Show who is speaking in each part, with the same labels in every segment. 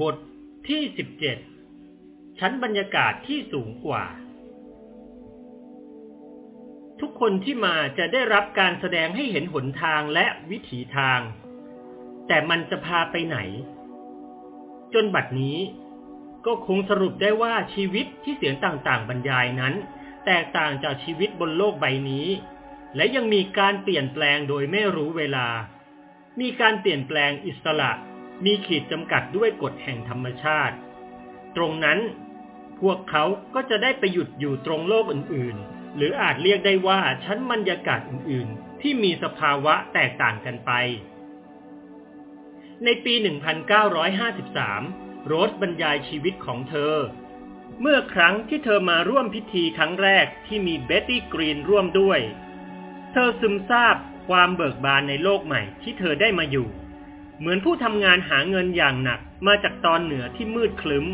Speaker 1: บทที่สิบเจ็ดชั้นบรรยากาศที่สูงกว่า ทุกคนที่มาจะได้รับการแสดงให้เห็นหนทางและวิถีทาง แต่มันจะพาไปไหน จนบัดนี้ก็คงสรุปได้ว่าชีวิตที่เสียงต่างๆ บรรยายนั้น แตกต่างจากชีวิตบนโลกใบนี้ และยังมีการเปลี่ยนแปลงโดยไม่รู้เวลา มีการเปลี่ยนแปลงอิสระ มีขีดจำกัดด้วยกฎแห่งธรรมชาติ ตรงนั้นพวกเขาก็จะได้ไปหยุดอยู่ตรงโลกอื่นๆ หรืออาจเรียกได้ว่าชั้นบรรยากาศอื่นๆ ที่มีสภาวะแตกต่างกันไป ในปี 1953 โรสบรรยายชีวิตของเธอ เมื่อครั้งที่เธอมาร่วมพิธีครั้งแรกที่มีเบ็ตตี้กรีนร่วมด้วย เธอซึมซาบความเบิกบานในโลกใหม่ที่เธอได้มาอยู่ เหมือนผู้ทำงานหาเงินอย่างหนักมาจากตอนเหนือที่มืดคลึ้ม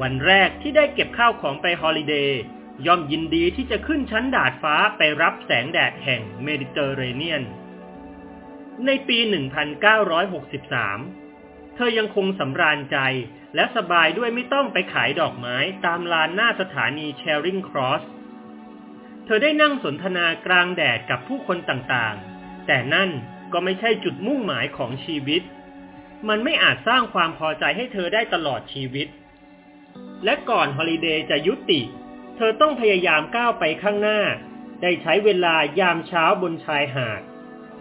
Speaker 1: วันแรกที่ได้เก็บข้าวของไป holiday ย่อมยินดีที่จะขึ้นชั้นดาดฟ้าไปรับแสงแดดแห่งเมดิเตอร์เรเนียน ในปี 1963 เธอยังคงสำราญใจและสบายด้วยไม่ต้องไปขายดอกไม้ตามลานหน้าสถานีแชริงครอส เธอได้นั่งสนทนากลางแดดกับผู้คนต่างๆ แต่นั่นก็ไม่ใช่จุดมุ่งหมายของชีวิต มันไม่อาจสร้างความพอใจให้เธอได้ตลอดชีวิต และก่อนฮอลิเดย์จะยุติ เธอต้องพยายามก้าวไปข้างหน้า ได้ใช้เวลายามเช้าบนชายหาด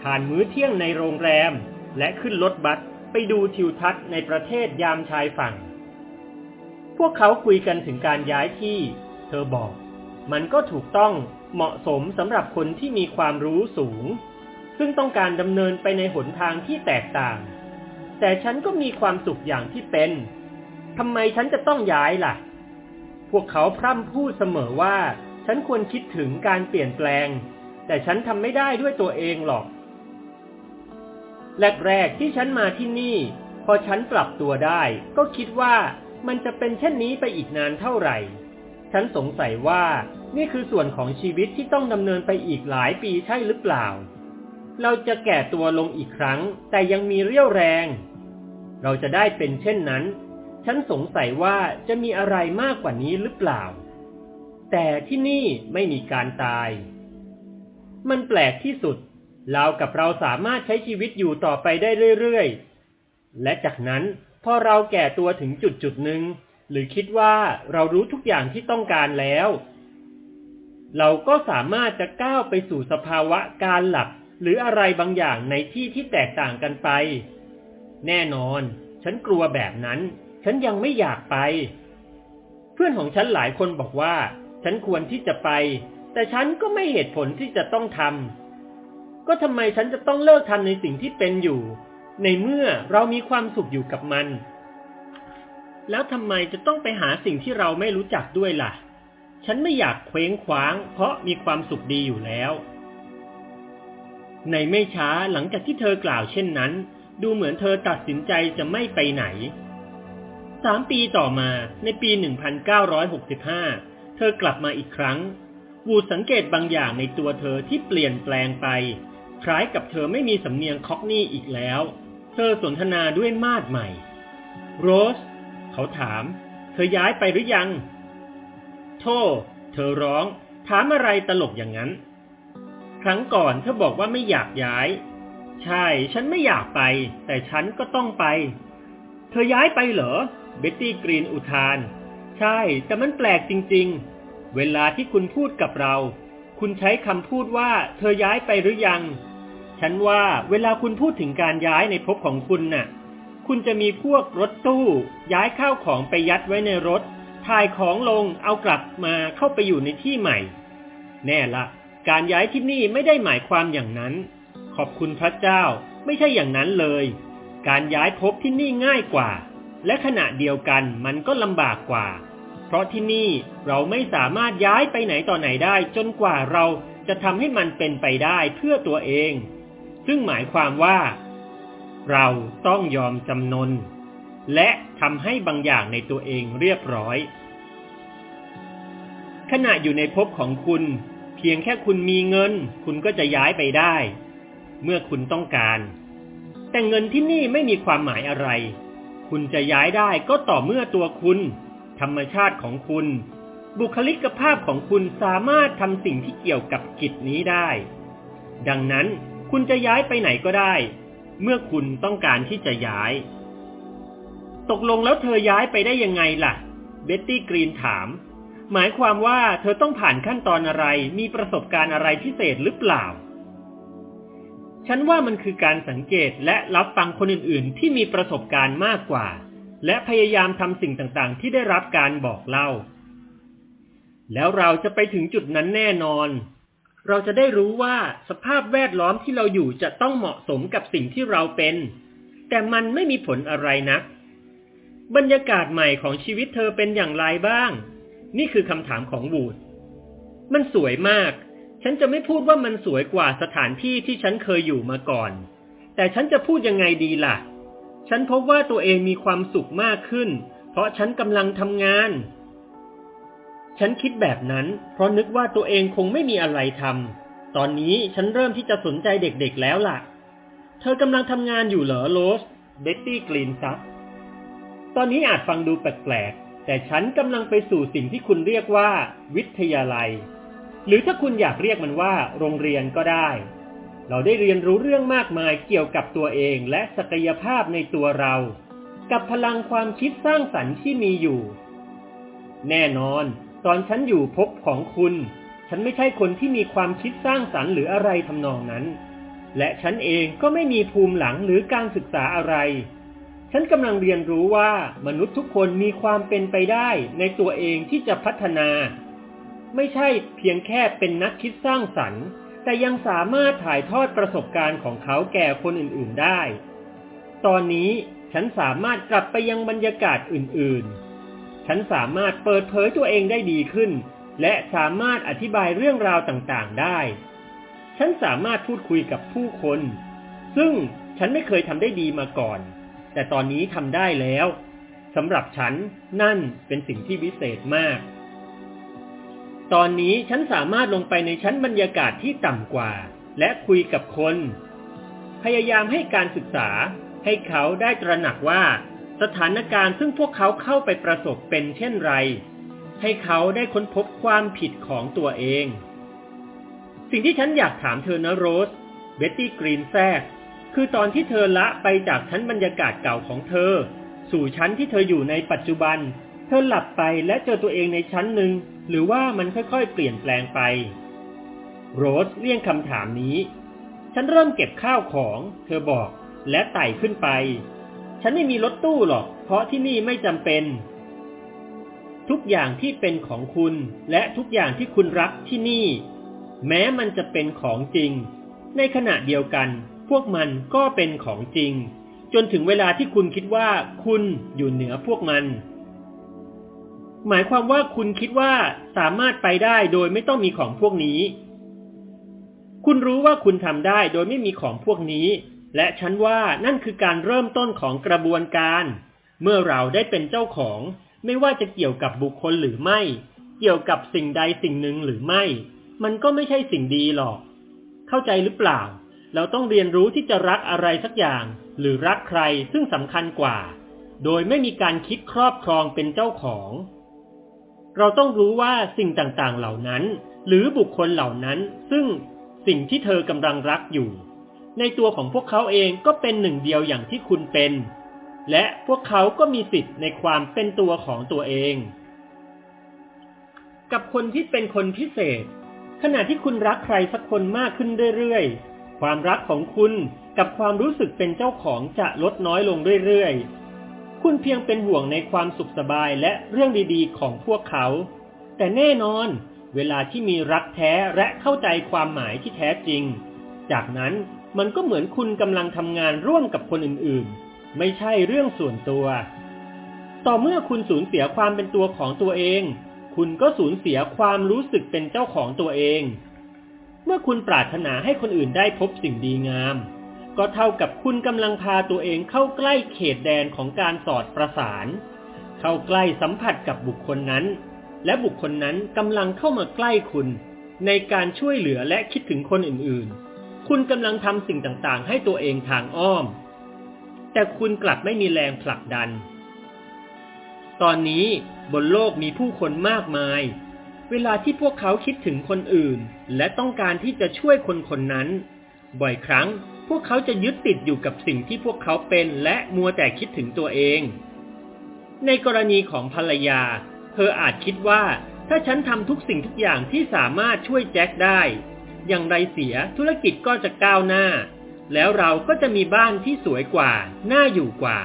Speaker 1: ทานมื้อเที่ยงในโรงแรม และขึ้นรถบัสไปดูทิวทัศน์ในประเทศยามชายฝั่ง พวกเขาคุยกันถึงการย้ายที่ เธอบอก มันก็ถูกต้องเหมาะสมสำหรับคนที่มีความรู้สูง ซึ่งต้องการดำเนินไปในหนทางที่แตกต่าง แต่ฉันก็มีความสุขอย่างที่เป็น ทำไมฉันจะต้องย้ายล่ะ พวกเขาพร่ำพูดเสมอว่า ฉันควรคิดถึงการเปลี่ยนแปลง แต่ฉันทำไม่ได้ด้วยตัวเองหรอก แรกๆที่ฉันมาที่นี่ พอฉันปรับตัวได้ ก็คิดว่ามันจะเป็นเช่นนี้ไปอีกนานเท่าไหร่ ฉันสงสัยว่านี่คือส่วนของชีวิตที่ต้องดำเนินไปอีกหลายปีใช่หรือเปล่า เราจะแก่ตัวลงอีกครั้ง แต่ยังมีเรี่ยวแรง เราจะได้เป็นเช่นนั้น ฉันสงสัยว่าจะมีอะไรมากกว่านี้หรือเปล่า แต่ที่นี่ไม่มีการตาย มันแปลกที่สุด เรากับเราสามารถใช้ชีวิตอยู่ต่อไปได้เรื่อยๆ และจากนั้นพอเราแก่ตัวถึงจุดจุดหนึ่งหรือคิดว่าเรารู้ทุกอย่างที่ต้องการแล้ว เราก็สามารถจะก้าวไปสู่สภาวะการหลับหรืออะไรบางอย่างในที่ที่แตกต่างกันไป แน่นอน ฉันกลัวแบบนั้น ฉันยังไม่อยากไป เพื่อนของฉันหลายคนบอกว่า ฉันควรที่จะไป แต่ฉันก็ไม่เหตุผลที่จะต้องทำก็ทำไมฉันจะต้องเลิกทำในสิ่งที่เป็นอยู่ ในเมื่อเรามีความสุขอยู่กับมัน แล้วทำไมจะต้องไปหาสิ่งที่เราไม่รู้จักด้วยล่ะ ฉันไม่อยากเคว้งคว้าง เพราะมีความสุขดีอยู่แล้วในไม่ช้าหลังจากที่เธอกล่าวเช่นนั้น ดูเหมือนเธอตัดสินใจจะไม่ไปไหนสามปีต่อมาในปี 1965 เธอกลับมาอีกครั้ง วูดสังเกตบางอย่างในตัวเธอที่เปลี่ยนแปลงไป คล้ายกับเธอไม่มีสำเนียงคอกนี่อีกแล้ว เธอสนทนาด้วยมาดใหม่ โรส เขาถาม เธอย้ายไปหรือยังโธ่เธอร้อง ถามอะไรตลกอย่างนั้น ครั้งก่อนเธอบอกว่าไม่อยากย้าย ใช่ ฉันไม่อยากไป แต่ฉันก็ต้องไป เธอย้ายไปเหรอ เบ็ตตี้กรีนอุทาน ใช่ แต่มันแปลกจริง ๆ เวลาที่คุณพูดกับเรา คุณใช้คำพูดว่า เธอย้ายไปหรือยัง ฉันว่าเวลาคุณพูดถึงการย้ายในภพของคุณน่ะ คุณจะมีพวกรถตู้ ย้ายข้าวของไปยัดไว้ในรถ ถ่ายของลง เอากลับมาเข้าไปอยู่ในที่ใหม่ แน่ละ การย้ายที่นี่ไม่ได้หมายความอย่างนั้น ขอบคุณพระเจ้าไม่ใช่อย่างนั้นเลย การย้ายภพที่นี่ง่ายกว่า และขณะเดียวกันมันก็ลำบากกว่า เพราะที่นี่เราไม่สามารถย้ายไปไหนต่อไหนได้ จนกว่าเราจะทำให้มันเป็นไปได้เพื่อตัวเอง ซึ่งหมายความว่า เราต้องยอมจำนน และทำให้บางอย่างในตัวเองเรียบร้อย ขณะอยู่ในภพของคุณ เพียงแค่คุณมีเงิน คุณก็จะย้ายไปได้ เมื่อคุณต้องการ แต่เงินที่นี่ไม่มีความหมายอะไร คุณจะย้ายได้ก็ต่อเมื่อตัวคุณ ธรรมชาติของคุณ บุคลิกภาพของคุณสามารถทำสิ่งที่เกี่ยวกับกิจนี้ได้ ดังนั้นคุณจะย้ายไปไหนก็ได้ เมื่อคุณต้องการที่จะย้าย ตกลงแล้วเธอย้ายไปได้ยังไงล่ะ เบ็ตตี้กรีนถาม หมายความว่าเธอต้องผ่านขั้นตอนอะไร มีประสบการณ์อะไรพิเศษหรือเปล่า ฉันว่ามันคือการสังเกตและรับฟังคนอื่นๆ ที่มีประสบการณ์มากกว่า และพยายามทำสิ่งต่างๆ ที่ได้รับการบอกเล่า แล้วเราจะไปถึงจุดนั้นแน่นอน เราจะได้รู้ว่าสภาพแวดล้อมที่เราอยู่จะต้องเหมาะสมกับสิ่งที่เราเป็น แต่มันไม่มีผลอะไรนะัก บรรยากาศใหม่ของชีวิตเธอเป็นอย่างไรบ้าง นี่คือคำถามของบูดมันสวยมาก ฉันจะไม่พูดว่ามันสวยกว่าสถานที่ที่ฉันเคยอยู่มาก่อน แต่ฉันจะพูดยังไงดีล่ะ ฉันพบว่าตัวเองมีความสุขมากขึ้น เพราะฉันกำลังทำงาน ฉันคิดแบบนั้น เพราะนึกว่าตัวเองคงไม่มีอะไรทำ ตอนนี้ฉันเริ่มที่จะสนใจเด็กๆแล้วล่ะ เธอกำลังทำงานอยู่เหรอโรส เบ็ตตี้กรีนซักตอนนี้อาจฟังดูแปลกๆ แต่ฉันกำลังไปสู่สิ่งที่คุณเรียกว่า วิทยาลัย หรือถ้าคุณอยากเรียกมันว่า โรงเรียนก็ได้ เราได้เรียนรู้เรื่องมากมายเกี่ยวกับตัวเองและศักยภาพในตัวเรา กับพลังความคิดสร้างสรรค์ที่มีอยู่ แน่นอน ตอนฉันอยู่ภพของคุณ ฉันไม่ใช่คนที่มีความคิดสร้างสรรค์หรืออะไรทำนองนั้น และฉันเองก็ไม่มีภูมิหลังหรือการศึกษาอะไร ฉันกำลังเรียนรู้ว่ามนุษย์ทุกคนมีความเป็นไปได้ในตัวเองที่จะพัฒนา ไม่ใช่เพียงแค่เป็นนักคิดสร้างสรรค์ แต่ยังสามารถถ่ายทอดประสบการณ์ของเขาแก่คนอื่นๆได้ ตอนนี้ฉันสามารถกลับไปยังบรรยากาศอื่นๆ ฉันสามารถเปิดเผยตัวเองได้ดีขึ้น และสามารถอธิบายเรื่องราวต่างๆได้ ฉันสามารถพูดคุยกับผู้คน ซึ่งฉันไม่เคยทำได้ดีมาก่อน แต่ตอนนี้ทำได้แล้วสำหรับฉันนั่นเป็นสิ่งที่วิเศษมาก ตอนนี้ฉันสามารถลงไปในชั้นบรรยากาศที่ต่ำกว่า และคุยกับคน พยายามให้การศึกษา ให้เขาได้ตระหนักว่า สถานการณ์ซึ่งพวกเขาเข้าไปประสบเป็นเช่นไร ให้เขาได้ค้นพบความผิดของตัวเอง สิ่งที่ฉันอยากถามเธอนะโรส เบ็ตตี้กรีนแทรก คือตอนที่เธอละไปจากชั้นบรรยากาศเก่าของเธอ สู่ชั้นที่เธออยู่ในปัจจุบัน เธอหลับไปและเจอตัวเองในชั้นหนึ่ง หรือว่ามันค่อยๆ เปลี่ยนแปลงไป โรสเลี่ยงคำถามนี้ ฉันเริ่มเก็บข้าวของ เธอบอก และไต่ขึ้นไป ฉันไม่มีรถตู้หรอก เพราะที่นี่ไม่จำเป็น ทุกอย่างที่เป็นของคุณ และทุกอย่างที่คุณรักที่นี่ แม้มันจะเป็นของจริง ในขณะเดียวกัน พวกมันก็เป็นของจริง จนถึงเวลาที่คุณคิดว่าคุณอยู่เหนือพวกมัน หมายความว่าคุณคิดว่าสามารถไปได้โดยไม่ต้องมีของพวกนี้ คุณรู้ว่าคุณทำได้โดยไม่มีของพวกนี้ และฉันว่านั่นคือการเริ่มต้นของกระบวนการ เมื่อเราได้เป็นเจ้าของ ไม่ว่าจะเกี่ยวกับบุคคลหรือไม่ เกี่ยวกับสิ่งใดสิ่งหนึ่งหรือไม่ มันก็ไม่ใช่สิ่งดีหรอก เข้าใจหรือเปล่า เราต้องเรียนรู้ที่จะรักอะไรสักอย่าง หรือรักใครซึ่งสำคัญกว่า โดยไม่มีการคิดครอบครองเป็นเจ้าของ เราต้องรู้ว่าสิ่งต่างๆเหล่านั้น หรือบุคคลเหล่านั้น ซึ่งสิ่งที่เธอกำลังรักอยู่ ในตัวของพวกเขาเองก็เป็นหนึ่งเดียวอย่างที่คุณเป็น และพวกเขาก็มีสิทธิ์ในความเป็นตัวของตัวเอง กับคนที่เป็นคนพิเศษ ขณะที่คุณรักใครสักคนมากขึ้นเรื่อยๆ ความรักของคุณกับความรู้สึกเป็นเจ้าของจะลดน้อยลงเรื่อยๆ คุณเพียงเป็นห่วงในความสุขสบายและเรื่องดีๆ ของพวกเขา แต่แน่นอน เวลาที่มีรักแท้และเข้าใจความหมายที่แท้จริง จากนั้นมันก็เหมือนคุณกำลังทำงานร่วมกับคนอื่นๆ ไม่ใช่เรื่องส่วนตัว ต่อเมื่อคุณสูญเสียความเป็นตัวของตัวเอง คุณก็สูญเสียความรู้สึกเป็นเจ้าของตัวเอง เมื่อคุณปรารถนาให้คนอื่นได้พบสิ่งดีงาม ก็เท่ากับคุณกำลังพาตัวเองเข้าใกล้เขตแดนของการสอดประสาน เข้าใกล้สัมผัสกับบุคคลนั้น และบุคคลนั้นกำลังเข้ามาใกล้คุณ ในการช่วยเหลือและคิดถึงคนอื่นๆ คุณกำลังทำสิ่งต่างๆ ให้ตัวเองทางอ้อม แต่คุณกลับไม่มีแรงผลักดัน ตอนนี้บนโลกมีผู้คนมากมาย เวลาที่พวกเขาคิดถึงคนอื่น และต้องการที่จะช่วยคนคนนั้น บ่อยครั้ง พวกเขาจะยึดติดอยู่กับสิ่งที่พวกเขาเป็นและมัวแต่คิดถึงตัวเอง ในกรณีของภรรยา เธออาจคิดว่า ถ้าฉันทำทุกสิ่งทุกอย่างที่สามารถช่วยแจ็คได้ อย่างไรเสียธุรกิจก็จะก้าวหน้า แล้วเราก็จะมีบ้านที่สวยกว่า น่าอยู่กว่า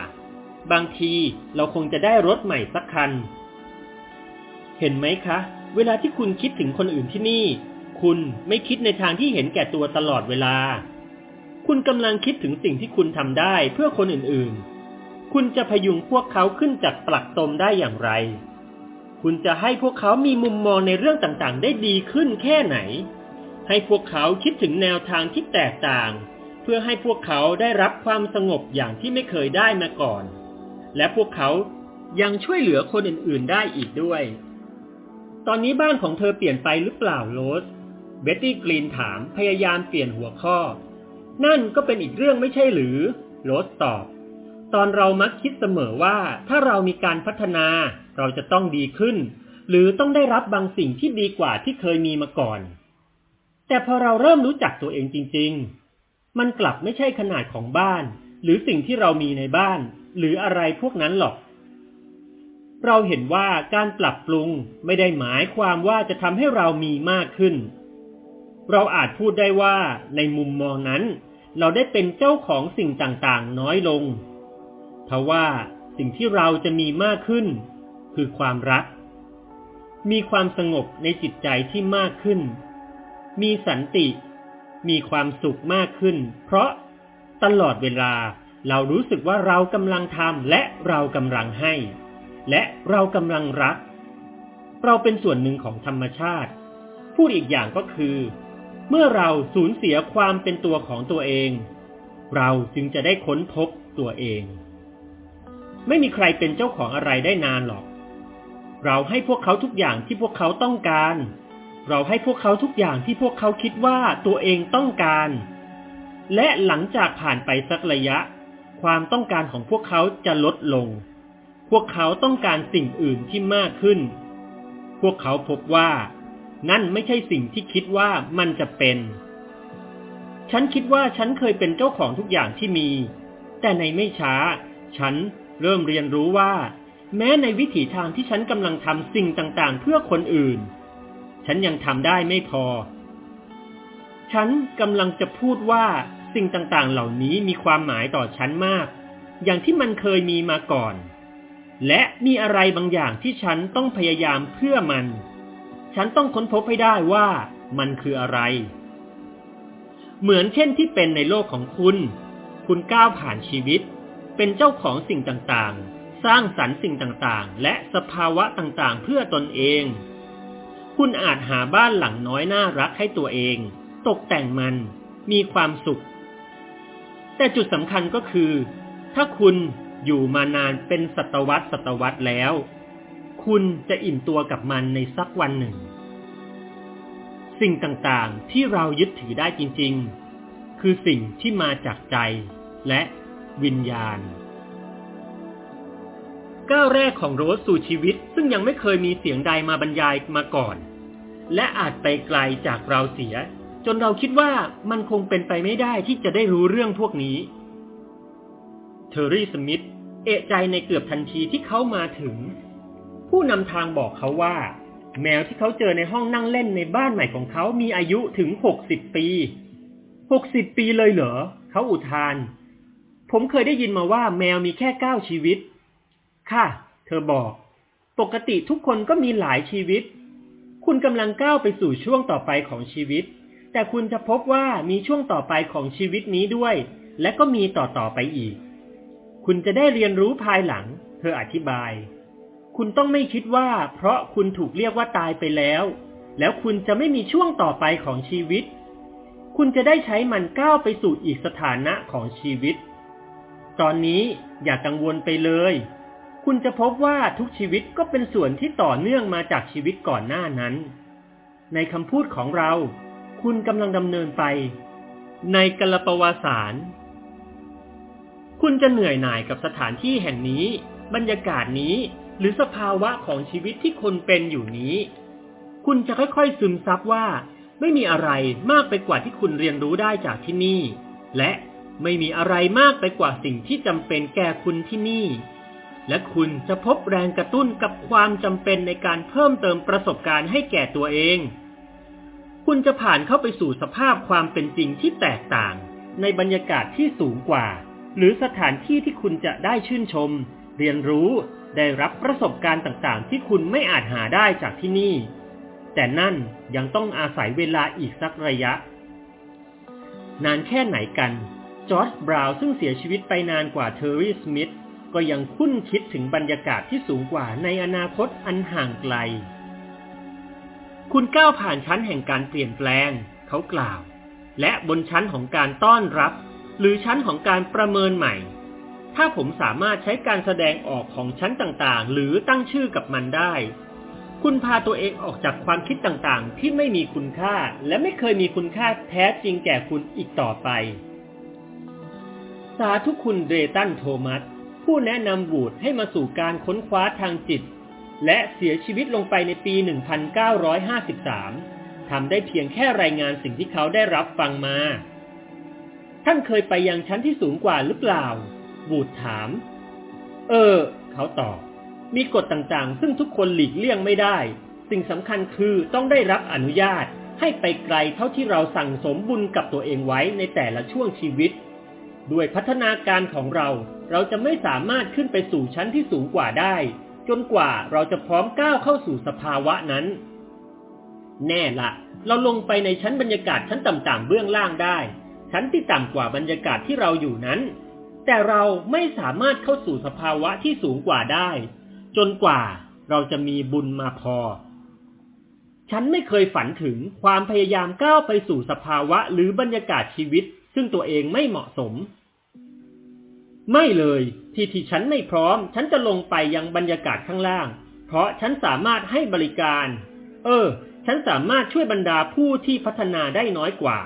Speaker 1: บางทีเราคงจะได้รถใหม่สักคัน เห็นไหมคะ เวลาที่คุณคิดถึงคนอื่นที่นี่ คุณไม่คิดในทางที่เห็นแก่ตัวตลอดเวลา คุณกำลังคิดถึงสิ่งที่คุณทำได้เพื่อคนอื่นๆ คุณจะพยุงพวกเขาขึ้นจากปลักตมได้อย่างไร คุณจะให้พวกเขามีมุมมองในเรื่องต่างๆ ได้ดีขึ้นแค่ไหน ให้พวกเขาคิดถึงแนวทางที่แตกต่าง เพื่อให้พวกเขาได้รับความสงบอย่างที่ไม่เคยได้มาก่อน และพวกเขายังช่วยเหลือคนอื่นๆ ได้อีกด้วย ตอนนี้บ้านของเธอเปลี่ยนไปหรือเปล่าโรส เบตตี้กรีนถามพยายามเปลี่ยนหัวข้อ นั่นก็เป็นอีกเรื่องไม่ใช่หรือโรสตอบ ตอนเรามักคิดเสมอว่าถ้าเรามีการพัฒนาเราจะต้องดีขึ้น หรือต้องได้รับบางสิ่งที่ดีกว่าที่เคยมีมาก่อน แต่พอเราเริ่มรู้จักตัวเองจริง ๆ มันกลับไม่ใช่ขนาดของบ้าน หรือสิ่งที่เรามีในบ้าน หรืออะไรพวกนั้นหรอก เราเห็นว่าการปรับปรุงไม่ได้หมายความว่าจะทำให้เรามีมากขึ้น เราอาจพูดได้ว่าในมุมมองนั้น เราได้เป็นเจ้าของสิ่งต่างๆ น้อยลง ทว่าสิ่งที่เราจะมีมากขึ้น คือความรัก มีความสงบในจิตใจที่มากขึ้น มีสันติ มีความสุขมากขึ้น เพราะตลอดเวลาเรารู้สึกว่าเรากำลังทำและเรากำลังให้ และเรากำลังรัก เราเป็นส่วนหนึ่งของธรรมชาติ พูดอีกอย่างก็คือ เมื่อเราสูญเสียความเป็นตัวของตัวเอง เราจึงจะได้ค้นพบตัวเอง ไม่มีใครเป็นเจ้าของอะไรได้นานหรอก เราให้พวกเขาทุกอย่างที่พวกเขาต้องการ เราให้พวกเขาทุกอย่างที่พวกเขาคิดว่าตัวเองต้องการ และหลังจากผ่านไปสักระยะ ความต้องการของพวกเขาจะลดลง พวกเขาต้องการสิ่งอื่นที่มากขึ้น พวกเขาพบว่า นั่นไม่ใช่สิ่งที่คิดว่ามันจะเป็น ฉันคิดว่าฉันเคยเป็นเจ้าของทุกอย่างที่มี แต่ในไม่ช้า ฉันเริ่มเรียนรู้ว่า แม้ในวิถีทางที่ฉันกำลังทำสิ่งต่างๆ เพื่อคนอื่น ฉันยังทำได้ไม่พอ ฉันกำลังจะพูดว่าสิ่งต่างๆ เหล่านี้มีความหมายต่อฉันมาก อย่างที่มันเคยมีมาก่อน และมีอะไรบางอย่างที่ฉันต้องพยายามเพื่อมัน ฉันต้องค้นพบให้ได้ว่ามันคืออะไร เหมือนเช่นที่เป็นในโลกของคุณ คุณก้าวผ่านชีวิต เป็นเจ้าของสิ่งต่างๆ สร้างสรรค์สิ่งต่างๆ และสภาวะต่างๆ เพื่อตนเอง คุณอาจหาบ้านหลังน้อยน่ารักให้ตัวเอง ตกแต่งมัน มีความสุข แต่จุดสำคัญก็คือ ถ้าคุณอยู่มานานเป็นศตวรรษศตวรรษแล้ว คุณจะอิ่มตัวกับมันในสักวันหนึ่ง สิ่งต่างๆที่เรายึดถือได้จริง ๆ คือสิ่งที่มาจากใจและวิญญาณ ก้าวแรกของโรสสู่ชีวิตซึ่งยังไม่เคยมีเสียงใดมาบรรยายมาก่อน และอาจไปไกลจากเราเสีย จนเราคิดว่ามันคงเป็นไปไม่ได้ที่จะได้รู้เรื่องพวกนี้ เทอร์รี่สมิธเอะใจในเกือบทันทีที่เขามาถึง ผู้นำทางบอกเขาว่า แมวที่เขาเจอในห้องนั่งเล่นในบ้านใหม่ของเขามีอายุถึงหกสิบปีหกสิบปีเลยเหรอ เขาอุทาน ผมเคยได้ยินมาว่าแมวมีแค่เก้าชีวิต ค่ะ เธอบอก ปกติทุกคนก็มีหลายชีวิต คุณกำลังก้าวไปสู่ช่วงต่อไปของชีวิต แต่คุณจะพบว่ามีช่วงต่อไปของชีวิตนี้ด้วย และก็มีต่อต่อไปอีก คุณจะได้เรียนรู้ภายหลัง เธออธิบาย คุณต้องไม่คิดว่า เพราะคุณถูกเรียกว่าตายไปแล้ว แล้วคุณจะไม่มีช่วงต่อไปของชีวิต คุณจะได้ใช้มันก้าวไปสู่อีกสถานะของชีวิต ตอนนี้อย่ากังวลไปเลย คุณจะพบว่าทุกชีวิตก็เป็นส่วนที่ต่อเนื่องมาจากชีวิตก่อนหน้านั้น ในคำพูดของเรา คุณกำลังดำเนินไป ในกลปวาสารคุณจะเหนื่อยหน่ายกับสถานที่แห่งนี้ บรรยากาศนี้ หรือสภาวะของชีวิตที่คุณเป็นอยู่นี้ คุณจะค่อยๆซึมซับว่า ไม่มีอะไรมากไปกว่าที่คุณเรียนรู้ได้จากที่นี่ และไม่มีอะไรมากไปกว่าสิ่งที่จำเป็นแก่คุณที่นี่ และคุณจะพบแรงกระตุ้นกับความจำเป็นในการเพิ่มเติมประสบการณ์ให้แก่ตัวเอง คุณจะผ่านเข้าไปสู่สภาพความเป็นจริงที่แตกต่าง ในบรรยากาศที่สูงกว่า หรือสถานที่ที่คุณจะได้ชื่นชม เรียนรู้ ได้รับประสบการณ์ต่างๆ ที่คุณไม่อาจหาได้จากที่นี่ แต่นั่นยังต้องอาศัยเวลาอีกสักระยะ นานแค่ไหนกัน จอร์จบราวน์ซึ่งเสียชีวิตไปนานกว่าเทอร์รี่สมิธก็ยังครุ่นคิดถึงบรรยากาศที่สูงกว่าในอนาคตอันห่างไกล คุณก้าวผ่านชั้นแห่งการเปลี่ยนแปลง เขากล่าว และบนชั้นของการต้อนรับ หรือชั้นของการประเมินใหม่ ถ้าผมสามารถใช้การแสดงออกของชั้นต่างๆ หรือตั้งชื่อกับมันได้ คุณพาตัวเองออกจากความคิดต่างๆ ที่ไม่มีคุณค่า และไม่เคยมีคุณค่าแท้จริงแก่คุณอีกต่อไป สาธุคุณเดตันโทมัส ผู้แนะนำบูดให้มาสู่การค้นคว้าทางจิต และเสียชีวิตลงไปในปี 1953 ทำได้เพียงแค่รายงานสิ่งที่เขาได้รับฟังมา ท่านเคยไปยังชั้นที่สูงกว่าหรือเปล่า บูดถาม เออ เขาตอบ มีกฎต่างๆ ซึ่งทุกคนหลีกเลี่ยงไม่ได้ สิ่งสำคัญคือต้องได้รับอนุญาตให้ไปไกลเท่าที่เราสั่งสมบุญกับตัวเองไว้ในแต่ละช่วงชีวิต ด้วยพัฒนาการของเรา เราจะไม่สามารถขึ้นไปสู่ชั้นที่สูงกว่าได้ จนกว่าเราจะพร้อมก้าวเข้าสู่สภาวะนั้น แน่ละ เราลงไปในชั้นบรรยากาศชั้นต่ำๆเบื้องล่างได้ ชั้นที่ต่ำกว่าบรรยากาศที่เราอยู่นั้น แต่เราไม่สามารถเข้าสู่สภาวะที่สูงกว่าได้ จนกว่าเราจะมีบุญมาพอ ฉันไม่เคยฝันถึงความพยายามก้าวไปสู่สภาวะหรือบรรยากาศชีวิต ซึ่งตัวเองไม่เหมาะสม ไม่เลย ที่ที่ฉันไม่พร้อม ฉันจะลงไปยังบรรยากาศข้างล่าง เพราะฉันสามารถให้บริการ เออ ฉันสามารถช่วยบรรดาผู้ที่พัฒนาได้น้อยกว่า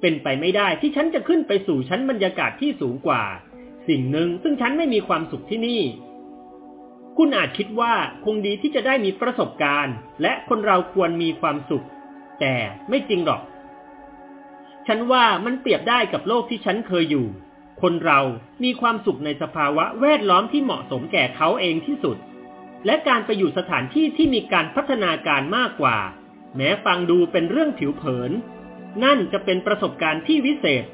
Speaker 1: เป็นไปไม่ได้ที่ฉันจะขึ้นไปสู่ชั้นบรรยากาศที่สูงกว่า สิ่งหนึ่งซึ่งฉันไม่มีความสุขที่นี่ คุณอาจคิดว่าคงดีที่จะได้มีประสบการณ์ และคนเราควรมีความสุข แต่ไม่จริงหรอก ฉันว่ามันเปรียบได้กับโลกที่ฉันเคยอยู่ คนเรามีความสุขในสภาวะแวดล้อมที่เหมาะสมแก่เขาเองที่สุด และการไปอยู่สถานที่ที่มีการพัฒนาการมากกว่า แม้ฟังดูเป็นเรื่องผิวเผิน นั่นจะเป็นประสบการณ์ที่วิเศษ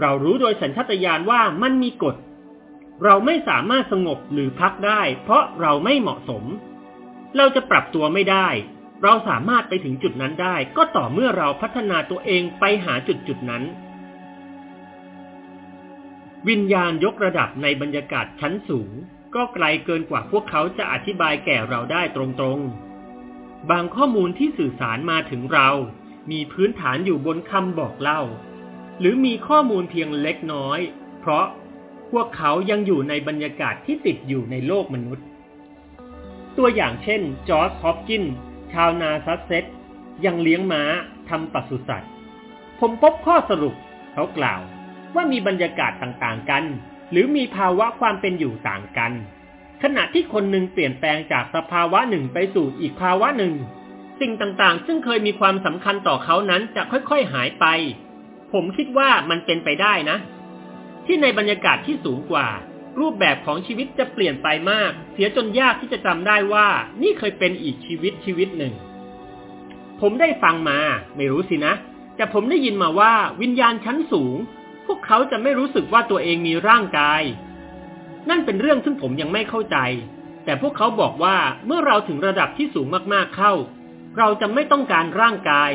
Speaker 1: เรารู้โดยสัญชาตญาณว่ามันมีกฎ เราไม่สามารถสงบหรือพักได้ เพราะเราไม่เหมาะสม เราจะปรับตัวไม่ได้ เราสามารถไปถึงจุดนั้นได้ ก็ต่อเมื่อเราพัฒนาตัวเองไปหาจุดจุดนั้น วิญญาณยกระดับในบรรยากาศชั้นสูง ก็ไกลเกินกว่าพวกเขาจะอธิบายแก่เราได้ตรงๆ บางข้อมูลที่สื่อสารมาถึงเรา มีพื้นฐานอยู่บนคำบอกเล่า หรือมีข้อมูลเพียงเล็กน้อย เพราะพวกเขายังอยู่ในบรรยากาศที่ติดอยู่ในโลกมนุษย์ ตัวอย่างเช่น จอร์จฮอปกิน ชาวนาซัสเซ็กซ์ยังเลี้ยงม้าทำปศุสัตว์ ผมพบข้อสรุปเขากล่าวว่ามีบรรยากาศต่างๆกัน หรือมีภาวะความเป็นอยู่ต่างกัน ขณะที่คนหนึ่งเปลี่ยนแปลงจากสภาวะหนึ่งไปสู่อีกภาวะหนึ่ง สิ่งต่างๆ ซึ่งเคยมีความสำคัญต่อเขานั้นจะค่อยๆหายไป ผมคิดว่ามันเป็นไปได้นะ ที่ในบรรยากาศที่สูงกว่า รูปแบบของชีวิตจะเปลี่ยนไปมาก เสียจนยากที่จะจำได้ว่า นี่เคยเป็นอีกชีวิตชีวิตหนึ่ง ผมได้ฟังมา ไม่รู้สินะ แต่ผมได้ยินมาว่าวิญญาณชั้นสูง พวกเขาจะไม่รู้สึกว่าตัวเองมีร่างกาย นั่นเป็นเรื่องซึ่งผมยังไม่เข้าใจแต่พวกเขาบอกว่าเมื่อเราถึงระดับที่สูงมากๆเข้า เราจะไม่ต้องการร่างกาย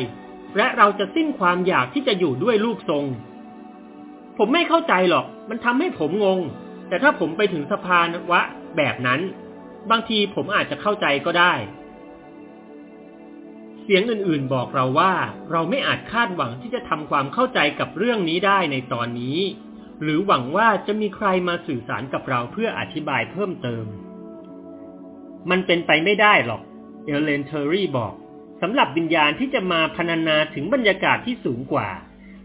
Speaker 1: และเราจะสิ้นความอยากที่จะอยู่ด้วยรูปทรง ผมไม่เข้าใจหรอก มันทำให้ผมงง แต่ถ้าผมไปถึงสภาวะแบบนั้น บางทีผมอาจจะเข้าใจก็ได้ เสียงอื่นๆบอกเราว่า เราไม่อาจคาดหวังที่จะทำความเข้าใจกับเรื่องนี้ได้ในตอนนี้ หรือหวังว่าจะมีใครมาสื่อสารกับเราเพื่ออธิบายเพิ่มเติม มันเป็นไปไม่ได้หรอก เอเลนเทอรี่บอก สำหรับวิญญาณที่จะมาพรรณนาถึงบรรยากาศที่สูงกว่า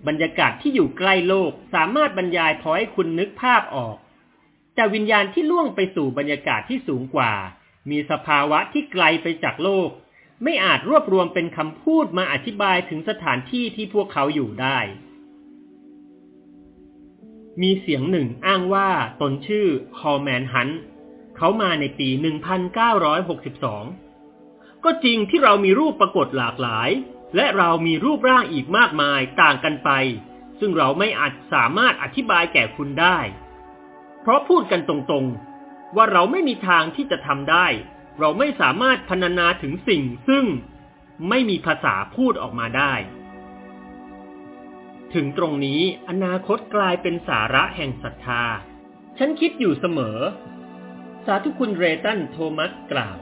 Speaker 1: บรรยากาศที่อยู่ใกล้โลกสามารถบรรยายพอให้คุณนึกภาพออก แต่วิญญาณที่ล่วงไปสู่บรรยากาศที่สูงกว่า มีสภาวะที่ไกลไปจากโลก ไม่อาจรวบรวมเป็นคำพูดมาอธิบายถึงสถานที่ที่พวกเขาอยู่ได้ มีเสียงหนึ่งอ้างว่าตนชื่อฮอลแมนฮันเขามาในปี 1962 ก็จริงที่เรามีรูปปรากฏหลากหลาย และเรามีรูปร่างอีกมากมายต่างกันไป ซึ่งเราไม่อาจสามารถอธิบายแก่คุณได้ เพราะพูดกันตรงๆ ว่าเราไม่มีทางที่จะทำได้ เราไม่สามารถพรรณนาถึงสิ่งซึ่งไม่มีภาษาพูดออกมาได้ ถึงตรงนี้อนาคตกลายเป็นสาระแห่งศรัทธา ฉันคิดอยู่เสมอ สาธุคุณเรตันโทมัสกล่าว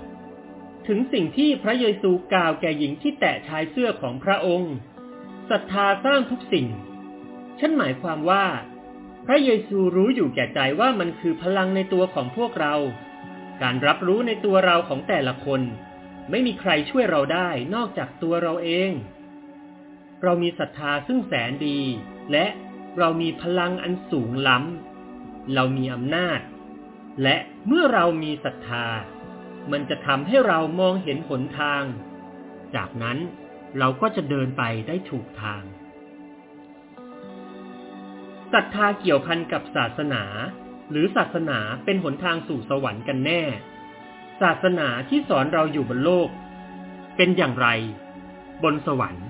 Speaker 1: ถึงสิ่งที่พระเยซูกล่าวแก่หญิงที่แตะชายเสื้อของพระองค์ศรัทธาสร้างทุกสิ่ง ฉันหมายความว่า พระเยซูรู้อยู่แก่ใจว่ามันคือพลังในตัวของพวกเรา การรับรู้ในตัวเราของแต่ละคน ไม่มีใครช่วยเราได้นอกจากตัวเราเอง เรามีศรัทธาซึ่งแสนดี และเรามีพลังอันสูงล้ำ เรามีอำนาจ และเมื่อเรามีศรัทธา มันจะทำให้เรามองเห็นหนทาง จากนั้นเราก็จะเดินไปได้ถูกทางศรัทธาเกี่ยวพันกับศาสนา หรือศาสนาเป็นหนทางสู่สวรรค์กันแน่ ศาสนาที่สอนเราอยู่บนโลก เป็นอย่างไร บนสวรรค์